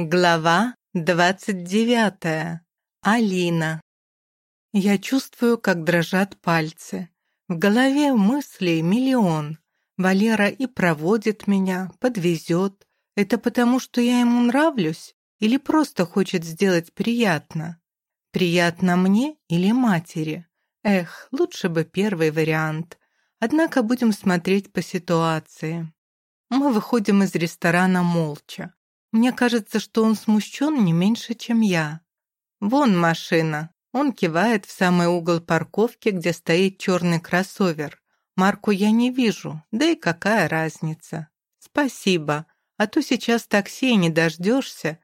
Глава двадцать девятая. Алина. Я чувствую, как дрожат пальцы. В голове мыслей миллион. Валера и проводит меня, подвезет. Это потому, что я ему нравлюсь? Или просто хочет сделать приятно? Приятно мне или матери? Эх, лучше бы первый вариант. Однако будем смотреть по ситуации. Мы выходим из ресторана молча. Мне кажется, что он смущен не меньше, чем я. «Вон машина». Он кивает в самый угол парковки, где стоит черный кроссовер. Марку я не вижу, да и какая разница. «Спасибо, а то сейчас такси не дождешься».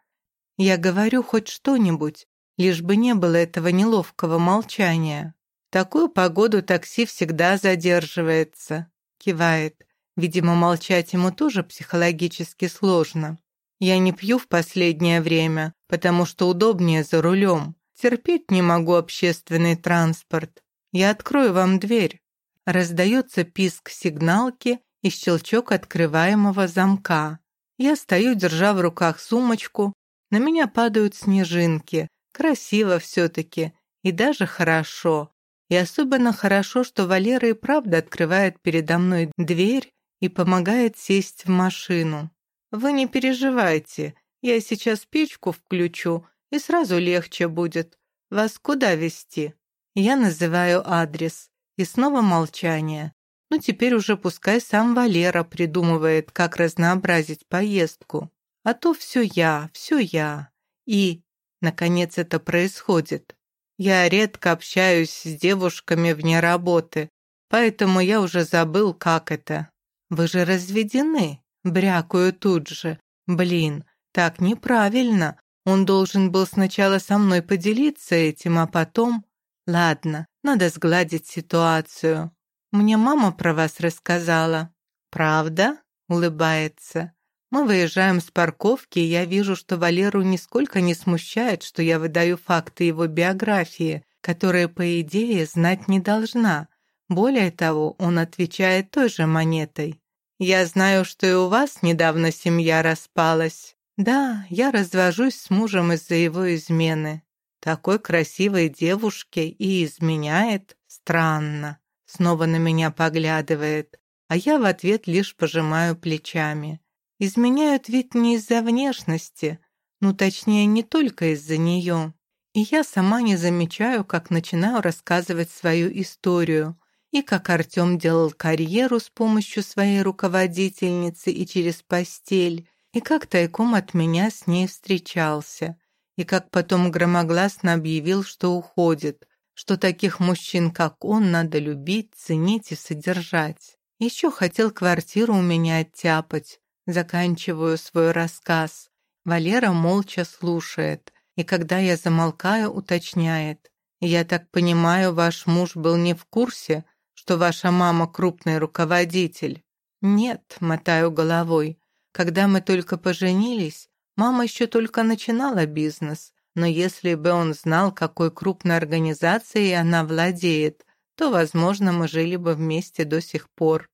Я говорю хоть что-нибудь, лишь бы не было этого неловкого молчания. такую погоду такси всегда задерживается. Кивает. Видимо, молчать ему тоже психологически сложно. Я не пью в последнее время, потому что удобнее за рулем. Терпеть не могу общественный транспорт. Я открою вам дверь. Раздается писк сигналки и щелчок открываемого замка. Я стою, держа в руках сумочку. На меня падают снежинки. Красиво все-таки. И даже хорошо. И особенно хорошо, что Валера и правда открывает передо мной дверь и помогает сесть в машину. Вы не переживайте, я сейчас печку включу, и сразу легче будет. Вас куда везти? Я называю адрес. И снова молчание. Ну, теперь уже пускай сам Валера придумывает, как разнообразить поездку. А то все я, все я. И, наконец, это происходит. Я редко общаюсь с девушками вне работы, поэтому я уже забыл, как это. Вы же разведены. Брякаю тут же. Блин, так неправильно. Он должен был сначала со мной поделиться этим, а потом... Ладно, надо сгладить ситуацию. Мне мама про вас рассказала. Правда? Улыбается. Мы выезжаем с парковки, и я вижу, что Валеру нисколько не смущает, что я выдаю факты его биографии, которые, по идее, знать не должна. Более того, он отвечает той же монетой. Я знаю, что и у вас недавно семья распалась. Да, я развожусь с мужем из-за его измены. Такой красивой девушке и изменяет? Странно. Снова на меня поглядывает, а я в ответ лишь пожимаю плечами. Изменяют ведь не из-за внешности, ну точнее не только из-за нее. И я сама не замечаю, как начинаю рассказывать свою историю, и как Артем делал карьеру с помощью своей руководительницы и через постель, и как тайком от меня с ней встречался, и как потом громогласно объявил, что уходит, что таких мужчин, как он, надо любить, ценить и содержать. Еще хотел квартиру у меня оттяпать. Заканчиваю свой рассказ. Валера молча слушает, и когда я замолкаю, уточняет. «Я так понимаю, ваш муж был не в курсе, что ваша мама крупный руководитель?» «Нет», — мотаю головой. «Когда мы только поженились, мама еще только начинала бизнес, но если бы он знал, какой крупной организацией она владеет, то, возможно, мы жили бы вместе до сих пор.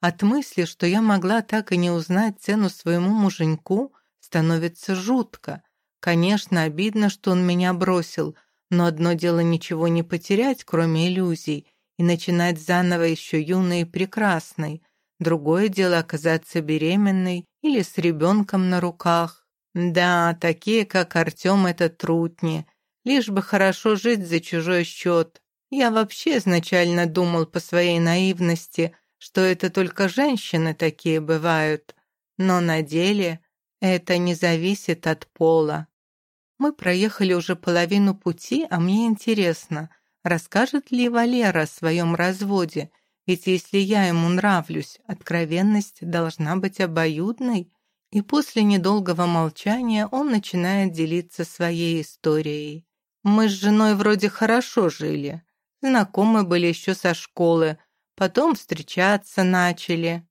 От мысли, что я могла так и не узнать цену своему муженьку, становится жутко. Конечно, обидно, что он меня бросил, но одно дело ничего не потерять, кроме иллюзий, и начинать заново еще юной и прекрасной. Другое дело оказаться беременной или с ребенком на руках. Да, такие, как Артем, это трудни. Лишь бы хорошо жить за чужой счет. Я вообще изначально думал по своей наивности, что это только женщины такие бывают. Но на деле это не зависит от пола. Мы проехали уже половину пути, а мне интересно – Расскажет ли Валера о своем разводе? Ведь если я ему нравлюсь, откровенность должна быть обоюдной. И после недолгого молчания он начинает делиться своей историей. Мы с женой вроде хорошо жили. Знакомы были еще со школы. Потом встречаться начали.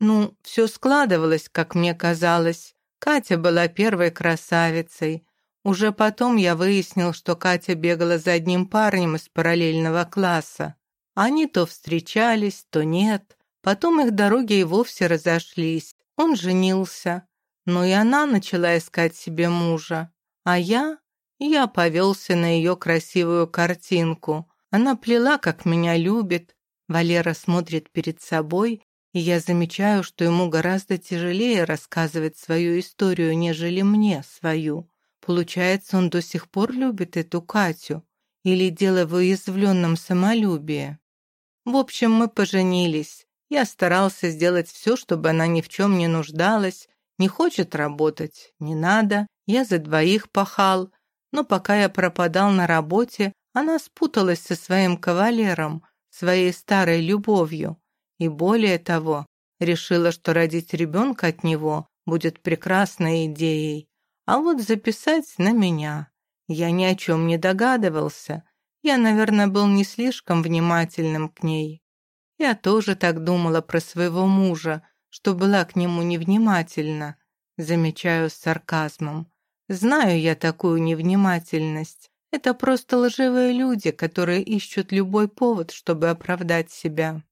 Ну, все складывалось, как мне казалось. Катя была первой красавицей. Уже потом я выяснил, что Катя бегала за одним парнем из параллельного класса. Они то встречались, то нет. Потом их дороги и вовсе разошлись. Он женился. Но и она начала искать себе мужа. А я? Я повелся на ее красивую картинку. Она плела, как меня любит. Валера смотрит перед собой, и я замечаю, что ему гораздо тяжелее рассказывать свою историю, нежели мне свою. Получается, он до сих пор любит эту Катю. Или дело в уязвленном самолюбии. В общем, мы поженились. Я старался сделать все, чтобы она ни в чем не нуждалась. Не хочет работать, не надо. Я за двоих пахал. Но пока я пропадал на работе, она спуталась со своим кавалером, своей старой любовью. И более того, решила, что родить ребенка от него будет прекрасной идеей. А вот записать на меня. Я ни о чем не догадывался. Я, наверное, был не слишком внимательным к ней. Я тоже так думала про своего мужа, что была к нему невнимательна. Замечаю с сарказмом. Знаю я такую невнимательность. Это просто лживые люди, которые ищут любой повод, чтобы оправдать себя.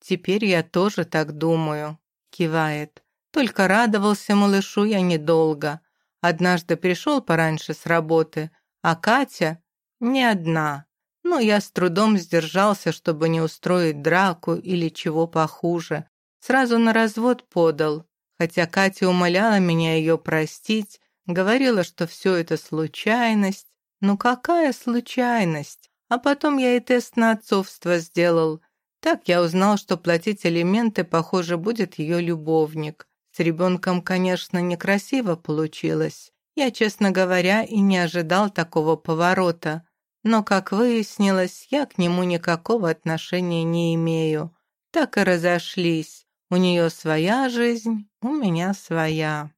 Теперь я тоже так думаю, кивает. Только радовался малышу я недолго. Однажды пришел пораньше с работы, а Катя не одна. Но я с трудом сдержался, чтобы не устроить драку или чего похуже. Сразу на развод подал, хотя Катя умоляла меня ее простить, говорила, что все это случайность. Ну какая случайность? А потом я и тест на отцовство сделал. Так я узнал, что платить алименты, похоже, будет ее любовник. С ребенком, конечно, некрасиво получилось. Я, честно говоря, и не ожидал такого поворота. Но, как выяснилось, я к нему никакого отношения не имею. Так и разошлись. У нее своя жизнь, у меня своя.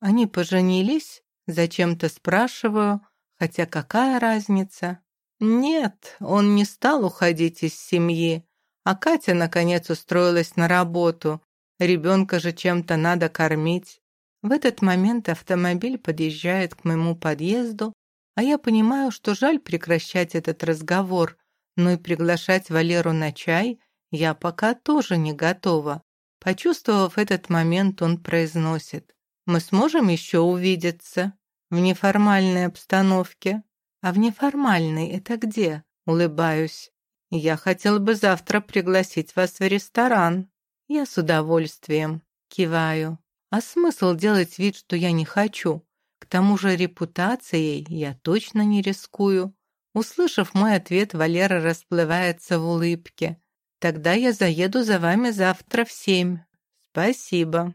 Они поженились? Зачем-то спрашиваю, хотя какая разница? Нет, он не стал уходить из семьи, а Катя, наконец, устроилась на работу. Ребенка же чем-то надо кормить. В этот момент автомобиль подъезжает к моему подъезду, а я понимаю, что жаль прекращать этот разговор, но и приглашать Валеру на чай я пока тоже не готова. Почувствовав этот момент, он произносит. «Мы сможем еще увидеться? В неформальной обстановке?» «А в неформальной это где?» Улыбаюсь. «Я хотел бы завтра пригласить вас в ресторан». Я с удовольствием киваю. А смысл делать вид, что я не хочу? К тому же репутацией я точно не рискую. Услышав мой ответ, Валера расплывается в улыбке. «Тогда я заеду за вами завтра в семь». «Спасибо».